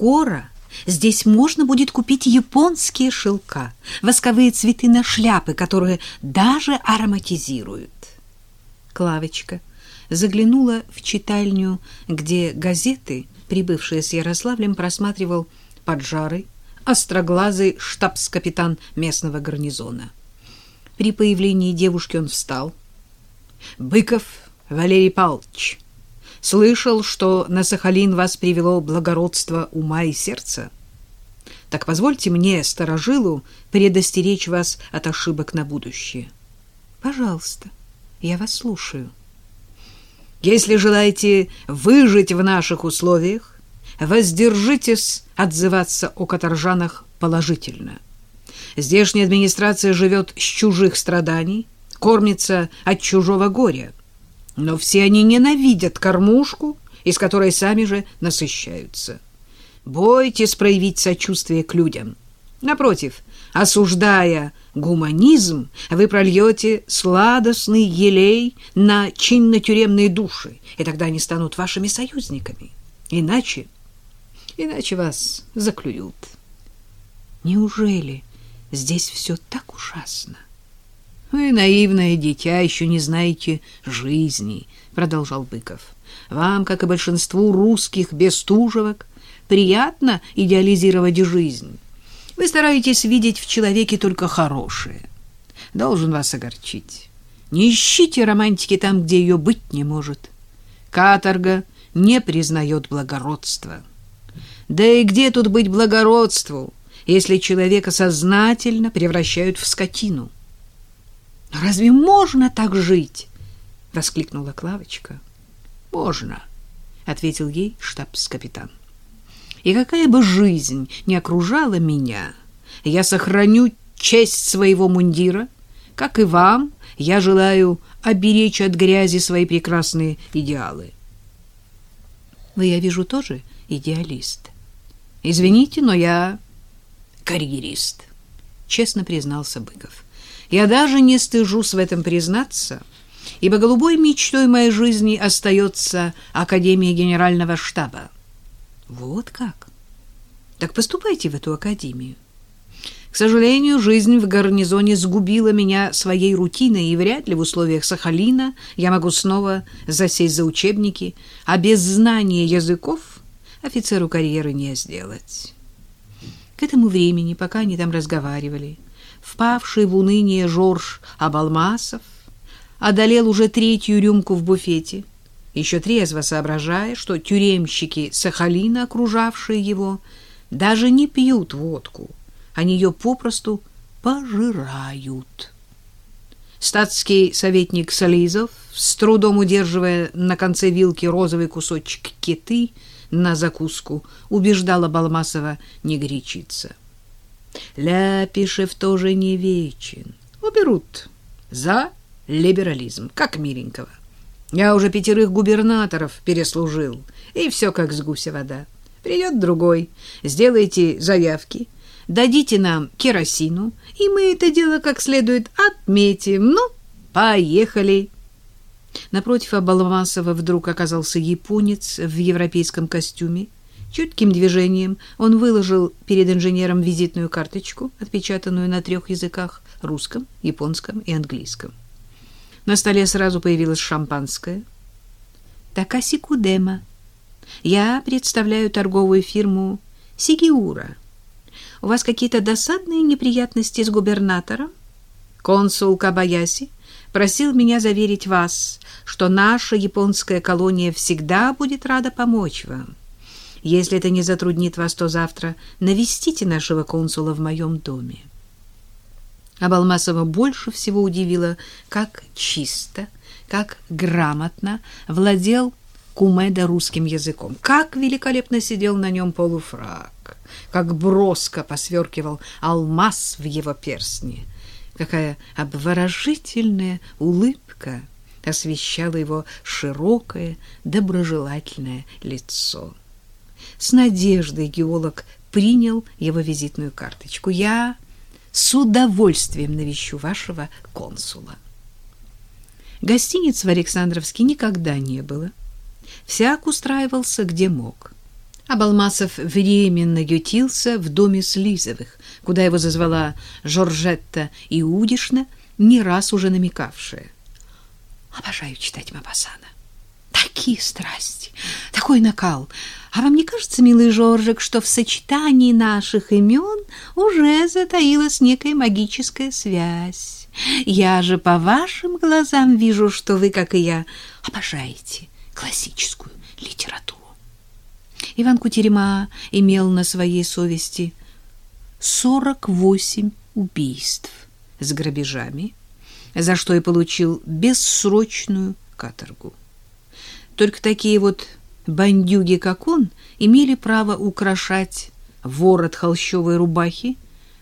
скоро здесь можно будет купить японские шелка, восковые цветы на шляпы, которые даже ароматизируют. Клавочка заглянула в читальню, где газеты, прибывшие с Ярославлем, просматривал поджарый, остроглазый штабс-капитан местного гарнизона. При появлении девушки он встал. «Быков Валерий Павлович, слышал, что на Сахалин вас привело благородство ума и сердца. Так позвольте мне, старожилу, предостеречь вас от ошибок на будущее». «Пожалуйста, я вас слушаю». Если желаете выжить в наших условиях, воздержитесь отзываться о каторжанах положительно. Здешняя администрация живет с чужих страданий, кормится от чужого горя. Но все они ненавидят кормушку, из которой сами же насыщаются. Бойтесь проявить сочувствие к людям. Напротив, осуждая гуманизм, вы прольете сладостный елей на чинно-тюремные души, и тогда они станут вашими союзниками. Иначе, иначе вас заклюют. Неужели здесь все так ужасно? Вы, наивное дитя, еще не знаете жизни, продолжал Быков. Вам, как и большинству русских бестужевок, приятно идеализировать жизнь. Вы стараетесь видеть в человеке только хорошее. Должен вас огорчить. Не ищите романтики там, где ее быть не может. Каторга не признает благородства. Да и где тут быть благородству, если человека сознательно превращают в скотину? Разве можно так жить? воскликнула Клавочка. Можно, ответил ей штабс-капитан. И какая бы жизнь ни окружала меня, я сохраню честь своего мундира, как и вам, я желаю оберечь от грязи свои прекрасные идеалы. Вы, я вижу, тоже идеалист. Извините, но я карьерист, честно признался Быков. Я даже не стыжусь в этом признаться, ибо голубой мечтой моей жизни остается Академия Генерального штаба. Вот как? Так поступайте в эту академию. К сожалению, жизнь в гарнизоне сгубила меня своей рутиной, и вряд ли в условиях Сахалина я могу снова засесть за учебники, а без знания языков офицеру карьеры не сделать. К этому времени, пока они там разговаривали, впавший в уныние Жорж Абалмасов одолел уже третью рюмку в буфете — еще трезво соображая, что тюремщики Сахалина, окружавшие его, даже не пьют водку, они ее попросту пожирают. Статский советник Сализов, с трудом удерживая на конце вилки розовый кусочек киты на закуску, убеждала Балмасова не горячиться. Ляпишев тоже не вечен. Уберут за либерализм, как миленького. Я уже пятерых губернаторов переслужил, и все как с гуся вода. Придет другой, сделайте заявки, дадите нам керосину, и мы это дело как следует отметим. Ну, поехали. Напротив Абалмасова вдруг оказался японец в европейском костюме. Чутким движением он выложил перед инженером визитную карточку, отпечатанную на трех языках — русском, японском и английском. На столе сразу появилось шампанское. Такаси Кудема. Я представляю торговую фирму Сигиура. У вас какие-то досадные неприятности с губернатором? Консул Кабаяси просил меня заверить вас, что наша японская колония всегда будет рада помочь вам. Если это не затруднит вас, то завтра навестите нашего консула в моем доме. А Балмасова больше всего удивило, как чисто, как грамотно владел Кумеда русским языком, как великолепно сидел на нем полуфрак, как броско посверкивал алмаз в его перстне, какая обворожительная улыбка освещала его широкое, доброжелательное лицо. С надеждой геолог принял его визитную карточку. «Я с удовольствием навещу вашего консула. Гостиниц в Александровске никогда не было. Всяк устраивался где мог. А Балмасов временно ютился в доме Слизовых, куда его зазвала Жоржетта Иудишна, не раз уже намекавшая. Обожаю читать Мапасана. Такие страсти, такой накал. А вам не кажется, милый Жоржик, что в сочетании наших имен уже затаилась некая магическая связь? Я же по вашим глазам вижу, что вы, как и я, обожаете классическую литературу. Иван Кутерема имел на своей совести 48 убийств с грабежами, за что и получил бессрочную каторгу. Только такие вот бандюги, как он, имели право украшать ворот холщовой рубахи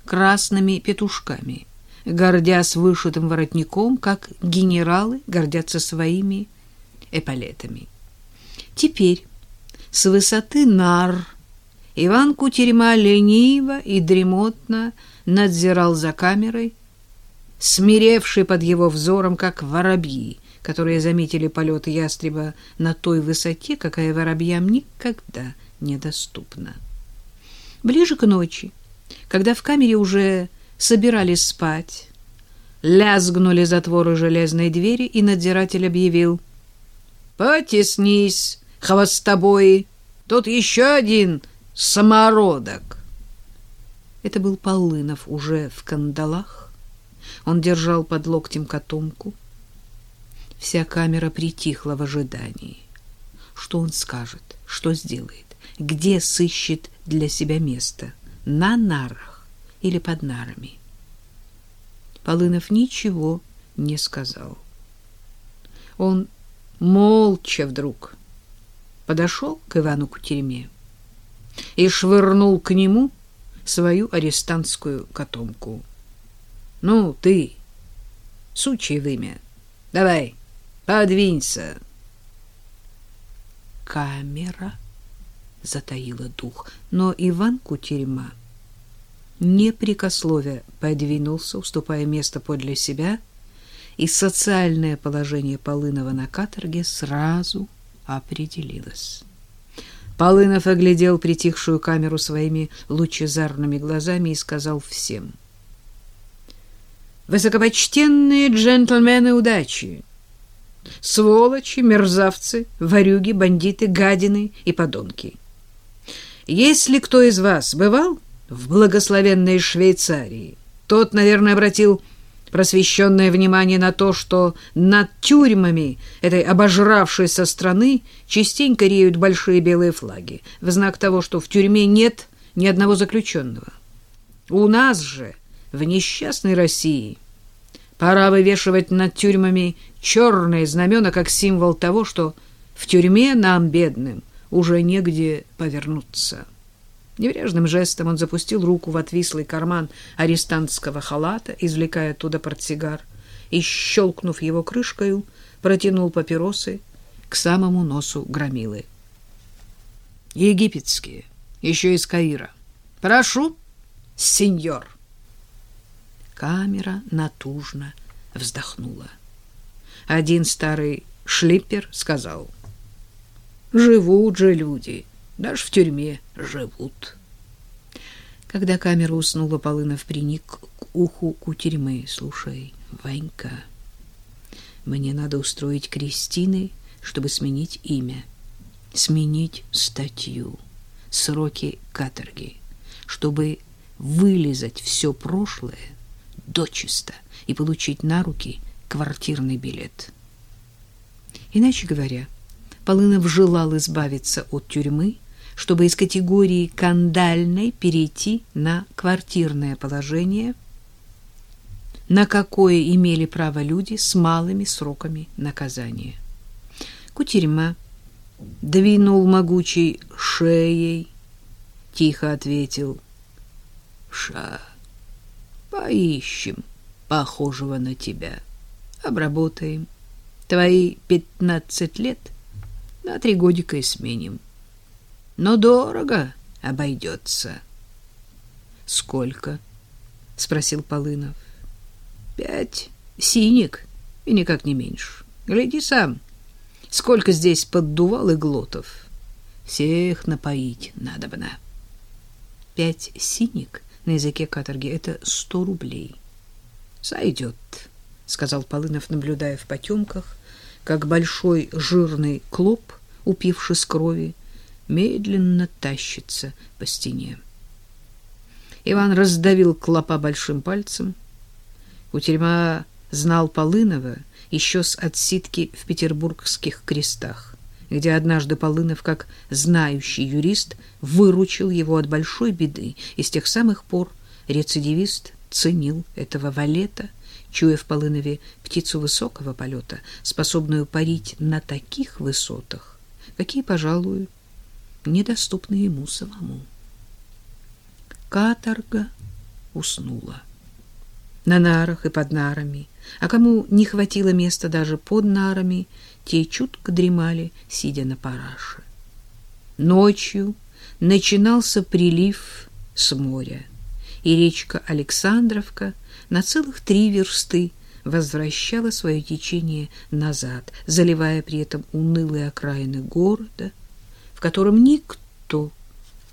красными петушками, гордясь вышитым воротником, как генералы гордятся своими эполетами. Теперь с высоты нар Иван Кутерема лениво и дремотно надзирал за камерой, смиревший под его взором, как воробьи, которые заметили полет ястреба на той высоте, какая воробьям никогда недоступна. Ближе к ночи, когда в камере уже собирались спать, лязгнули затворы железной двери, и надзиратель объявил «Потеснись, хвостобои, тут еще один самородок». Это был Полынов уже в кандалах. Он держал под локтем котомку. Вся камера притихла в ожидании. Что он скажет, что сделает, где сыщет для себя место, на нарах или под нарами. Полынов ничего не сказал. Он молча вдруг подошел к Ивану Кутерьме и швырнул к нему свою арестантскую котомку. — Ну, ты, сучье вымя, давай, подвинься. Камера затаила дух, но Иван Кутерьма непрекословие подвинулся, уступая место подле себя, и социальное положение Полынова на каторге сразу определилось. Полынов оглядел притихшую камеру своими лучезарными глазами и сказал всем. «Высокопочтенные джентльмены удачи! Сволочи, мерзавцы, ворюги, бандиты, гадины и подонки! Если кто из вас бывал в благословенной Швейцарии, тот, наверное, обратил просвещенное внимание на то, что над тюрьмами этой обожравшейся страны частенько реют большие белые флаги, в знак того, что в тюрьме нет ни одного заключенного. У нас же, в несчастной России, пора вывешивать над тюрьмами черные знамена как символ того, что в тюрьме нам, бедным, уже негде повернуться». Небрежным жестом он запустил руку в отвислый карман арестантского халата, извлекая оттуда портсигар, и, щелкнув его крышкою, протянул папиросы к самому носу громилы. «Египетские, еще из Каира. Прошу, сеньор!» Камера натужно вздохнула. Один старый шлиппер сказал, «Живут же люди!» Даже в тюрьме живут. Когда камера уснула, Полынов приник к уху кутерьмы. «Слушай, Ванька, мне надо устроить Кристины, чтобы сменить имя, сменить статью, сроки каторги, чтобы вылезать все прошлое дочисто и получить на руки квартирный билет. Иначе говоря, Полынов желал избавиться от тюрьмы, чтобы из категории кандальной перейти на квартирное положение, на какое имели право люди с малыми сроками наказания. Кутерьма двинул могучей шеей, тихо ответил «Ша, поищем похожего на тебя, обработаем. Твои пятнадцать лет на три годика и сменим» но дорого обойдется. — Сколько? — спросил Полынов. — Пять синик и никак не меньше. Гляди сам, сколько здесь поддувал и глотов. Всех напоить надобно. Пять синик на языке каторги — это сто рублей. Сойдет, — сказал Полынов, наблюдая в потемках, как большой жирный клоп, упившись крови, медленно тащится по стене. Иван раздавил клопа большим пальцем. Кутерьма знал Полынова еще с отсидки в петербургских крестах, где однажды Полынов, как знающий юрист, выручил его от большой беды, и с тех самых пор рецидивист ценил этого валета, чуя в Полынове птицу высокого полета, способную парить на таких высотах, какие, пожалуй, недоступны ему самому. Каторга уснула. На нарах и под нарами, а кому не хватило места даже под нарами, те чутко дремали, сидя на параше. Ночью начинался прилив с моря, и речка Александровка на целых три версты возвращала свое течение назад, заливая при этом унылые окраины города, в котором никто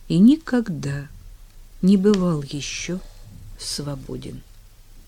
и никогда не бывал еще свободен.